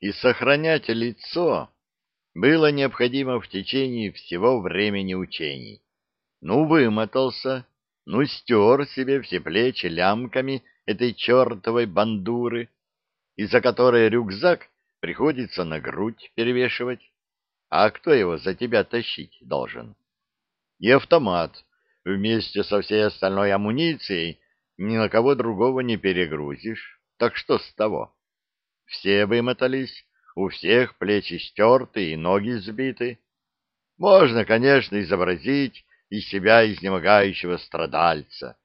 и сохранять лицо было необходимо в течение всего времени учений. Ну, вымотался, ну, стер себе все плечи лямками этой чертовой бандуры, из-за которой рюкзак приходится на грудь перевешивать. А кто его за тебя тащить должен? И автомат вместе со всей остальной амуницией ни на кого другого не перегрузишь. Так что с того? Все вымотались, у всех плечи стерты и ноги сбиты. Можно, конечно, изобразить из себя изнемогающего страдальца,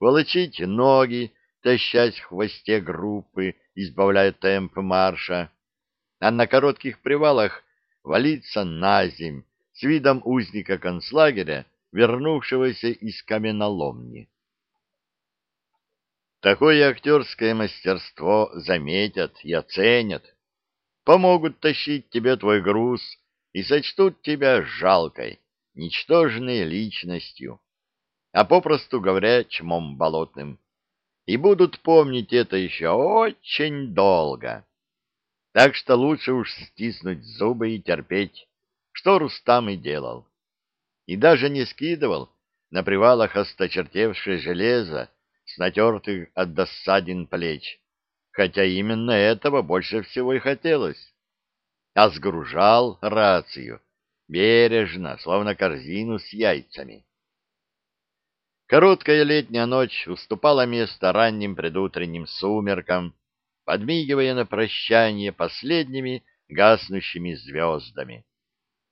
волочить ноги, тащась в хвосте группы, избавляя темп марша, а на коротких привалах валиться на земь с видом узника концлагеря, вернувшегося из каменоломни. Такое актерское мастерство заметят и оценят, помогут тащить тебе твой груз и сочтут тебя жалкой, ничтожной личностью, а попросту говоря, чмом болотным, и будут помнить это еще очень долго. Так что лучше уж стиснуть зубы и терпеть, что Рустам и делал. И даже не скидывал на привалах осточертевшее железо с натертых от досадин плеч, хотя именно этого больше всего и хотелось. А сгружал рацию, бережно, словно корзину с яйцами. Короткая летняя ночь уступала место ранним предутренним сумеркам, подмигивая на прощание последними гаснущими звездами.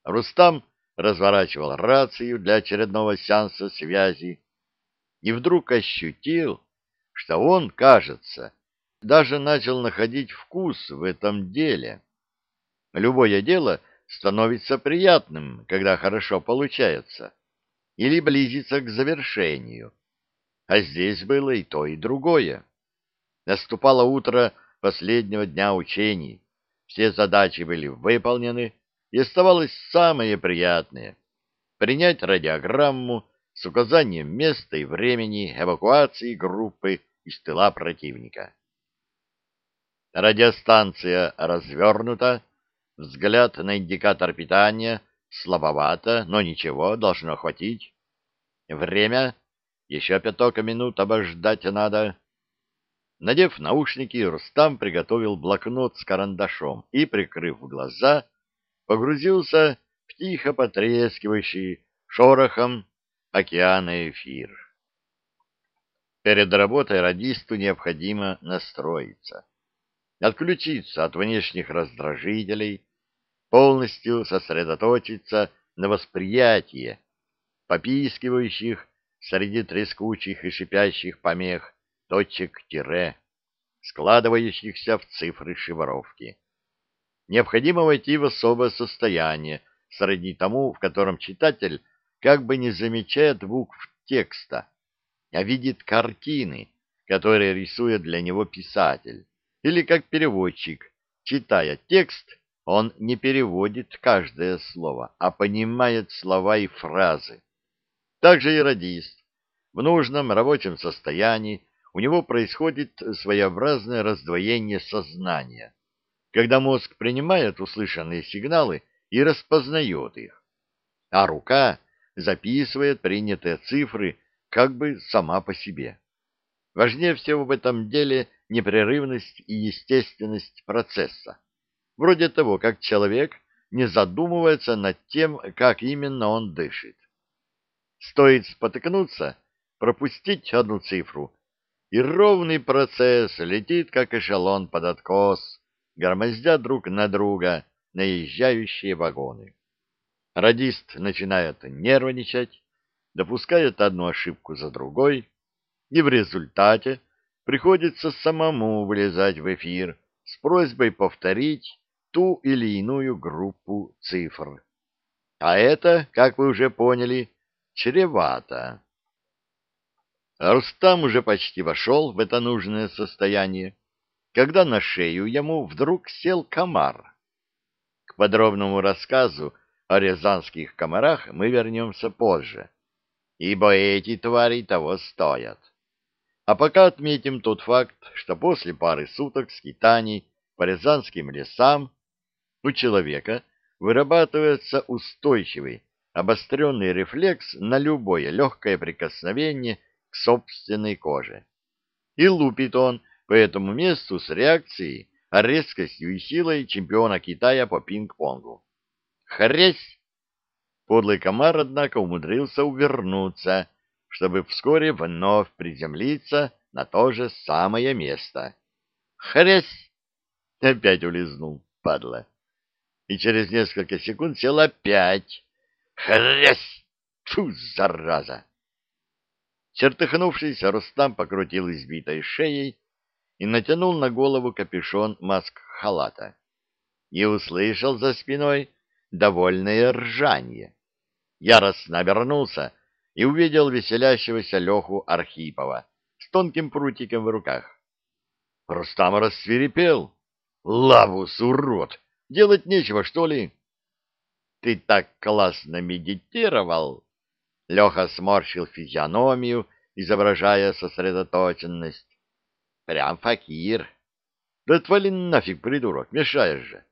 Рустам разворачивал рацию для очередного сеанса связи и вдруг ощутил, что он, кажется, даже начал находить вкус в этом деле. Любое дело становится приятным, когда хорошо получается, или близится к завершению. А здесь было и то, и другое. Наступало утро последнего дня учений. Все задачи были выполнены, и оставалось самое приятное — принять радиограмму с указанием места и времени эвакуации группы из тыла противника. Радиостанция развернута, взгляд на индикатор питания слабовато, но ничего, должно хватить. Время — еще пяток минут обождать надо. Надев наушники, Рустам приготовил блокнот с карандашом и, прикрыв глаза, погрузился в тихо потрескивающий шорохом океана эфир. Перед работой радисту необходимо настроиться, отключиться от внешних раздражителей, полностью сосредоточиться на восприятии попискивающих среди трескучих и шипящих помех точек тире, складывающихся в цифры шифровки. Необходимо войти в особое состояние, сродни тому, в котором читатель как бы не замечает букв текста, а видит картины, которые рисует для него писатель, или как переводчик, читая текст, он не переводит каждое слово, а понимает слова и фразы. Также и радист. В нужном рабочем состоянии у него происходит своеобразное раздвоение сознания, когда мозг принимает услышанные сигналы и распознает их, а рука записывает принятые цифры как бы сама по себе. Важнее всего в этом деле непрерывность и естественность процесса, вроде того, как человек не задумывается над тем, как именно он дышит. Стоит спотыкнуться, пропустить одну цифру, и ровный процесс летит, как эшелон под откос, громоздя друг на друга наезжающие вагоны. Радист начинает нервничать, допускает одну ошибку за другой, и в результате приходится самому вылезать в эфир с просьбой повторить ту или иную группу цифр. А это, как вы уже поняли, чревато. Рустам уже почти вошел в это нужное состояние, когда на шею ему вдруг сел комар. К подробному рассказу о рязанских комарах мы вернемся позже, ибо эти твари того стоят. А пока отметим тот факт, что после пары суток скитаний по рязанским лесам, у человека вырабатывается устойчивый, обостренный рефлекс на любое легкое прикосновение к собственной коже. И лупит он по этому месту с реакцией, резкостью и силой чемпиона Китая по пинг-понгу. Хресь! Подлый комар, однако, умудрился увернуться, чтобы вскоре вновь приземлиться на то же самое место. Хресь! Опять улизнул, падла. И через несколько секунд сел опять. Хресь! Фу, зараза! Чертыхнувшись, Рустам покрутил избитой шеей и натянул на голову капюшон маск-халата. И услышал за спиной довольное ржание. Яростно обернулся и увидел веселящегося Леху Архипова с тонким прутиком в руках. Рустам рассверепел. «Лавус, урод! Делать нечего, что ли?» «Ты так классно медитировал!» Леха сморщил физиономию, изображая сосредоточенность. Прям факир. Да отвали нафиг, придурок, мешаешь же.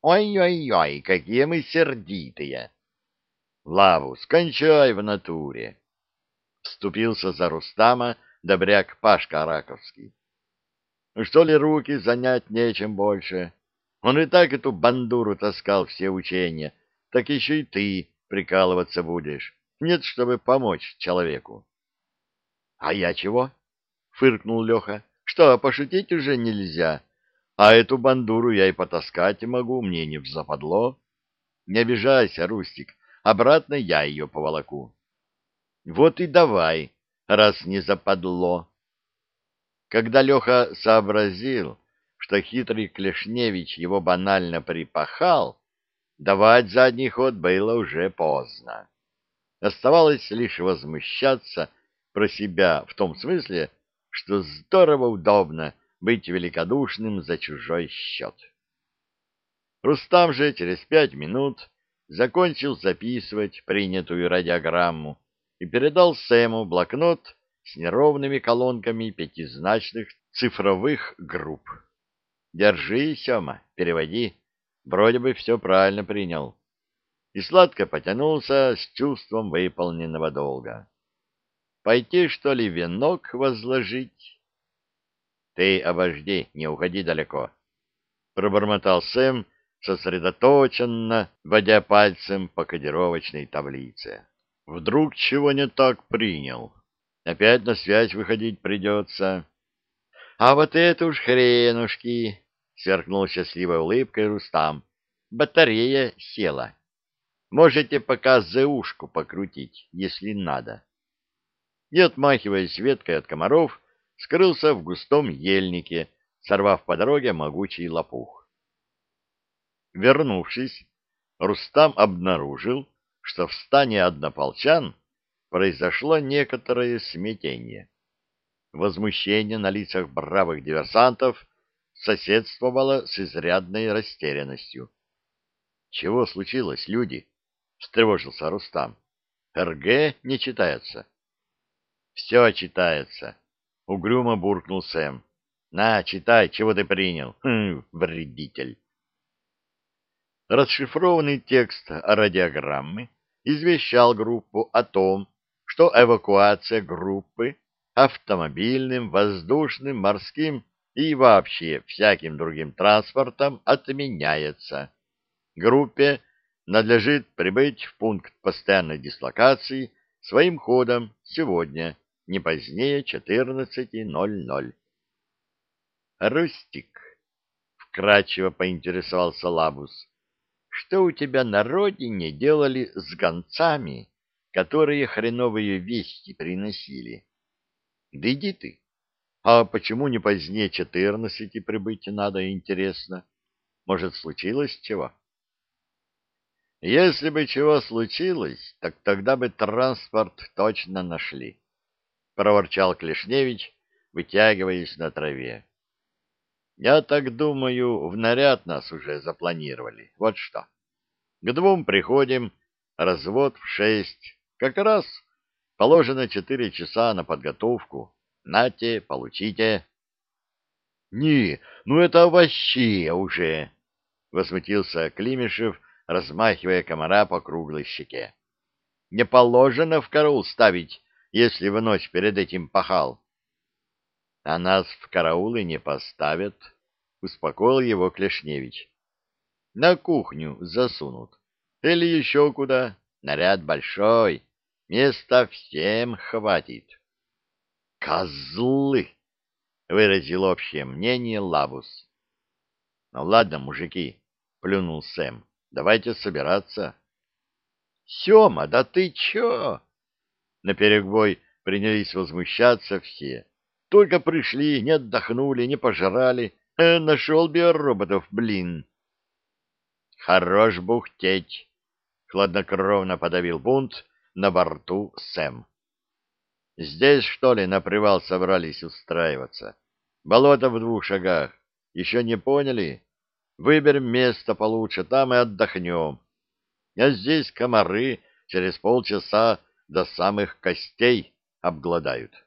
Ой-ой-ой, какие мы сердитые. Лаву, скончай в натуре. Вступился за Рустама добряк Пашка Раковский. Что ли руки занять нечем больше? Он и так эту бандуру таскал все учения, так еще и ты прикалываться будешь. Нет, чтобы помочь человеку. — А я чего? — фыркнул Леха. — Что, пошутить уже нельзя? А эту бандуру я и потаскать могу, мне не взападло. Не обижайся, Рустик, обратно я ее поволоку. — Вот и давай, раз не западло. Когда Леха сообразил, что хитрый Клешневич его банально припахал, давать задний ход было уже поздно. Оставалось лишь возмущаться про себя в том смысле, что здорово удобно быть великодушным за чужой счет. Рустам же через пять минут закончил записывать принятую радиограмму и передал Сэму блокнот с неровными колонками пятизначных цифровых групп. «Держи, Сема, переводи. Вроде бы все правильно принял». И сладко потянулся с чувством выполненного долга. Пойти, что ли, венок возложить? Ты обожди, не уходи далеко. Пробормотал Сэм, сосредоточенно, водя пальцем по кодировочной таблице. Вдруг чего не так принял? Опять на связь выходить придется. А вот это уж хренушки! Сверкнул счастливой улыбкой Рустам. Батарея села. Можете пока ЗУшку покрутить, если надо и, отмахиваясь веткой от комаров, скрылся в густом ельнике, сорвав по дороге могучий лопух. Вернувшись, Рустам обнаружил, что в стане однополчан произошло некоторое смятение. Возмущение на лицах бравых диверсантов соседствовало с изрядной растерянностью. — Чего случилось, люди? — встревожился Рустам. — РГ не читается. — все читается. Угрюмо буркнул Сэм. На, читай, чего ты принял. Хм, вредитель. Расшифрованный текст радиограммы извещал группу о том, что эвакуация группы автомобильным, воздушным, морским и вообще всяким другим транспортом отменяется. Группе надлежит прибыть в пункт постоянной дислокации своим ходом сегодня не позднее 14.00. «Рустик», — вкратчиво поинтересовался Лабус, — «что у тебя на родине делали с гонцами, которые хреновые вести приносили?» «Да иди ты. А почему не позднее четырнадцати прибыть надо, интересно? Может, случилось чего?» «Если бы чего случилось, так тогда бы транспорт точно нашли» проворчал Клешневич, вытягиваясь на траве. Я так думаю, в наряд нас уже запланировали. Вот что. К двум приходим, развод в шесть. Как раз положено четыре часа на подготовку. Нате, получите. — Не, ну это вообще уже! — возмутился Климешев, размахивая комара по круглой щеке. — Не положено в караул ставить, если в ночь перед этим пахал. — А нас в караулы не поставят, — успокоил его Клешневич. — На кухню засунут. Или еще куда. Наряд большой, места всем хватит. — Козлы! — выразил общее мнение Лабус. — Ну ладно, мужики, — плюнул Сэм, — давайте собираться. — Сема, да ты чё? Наперекбой принялись возмущаться все. Только пришли, не отдохнули, не пожрали. Э, нашел биороботов, блин. Хорош бухтеть, хладнокровно подавил бунт на борту Сэм. Здесь, что ли, на привал собрались устраиваться? Болото в двух шагах. Еще не поняли? Выберем место получше, там и отдохнем. А здесь комары через полчаса до самых костей обгладают.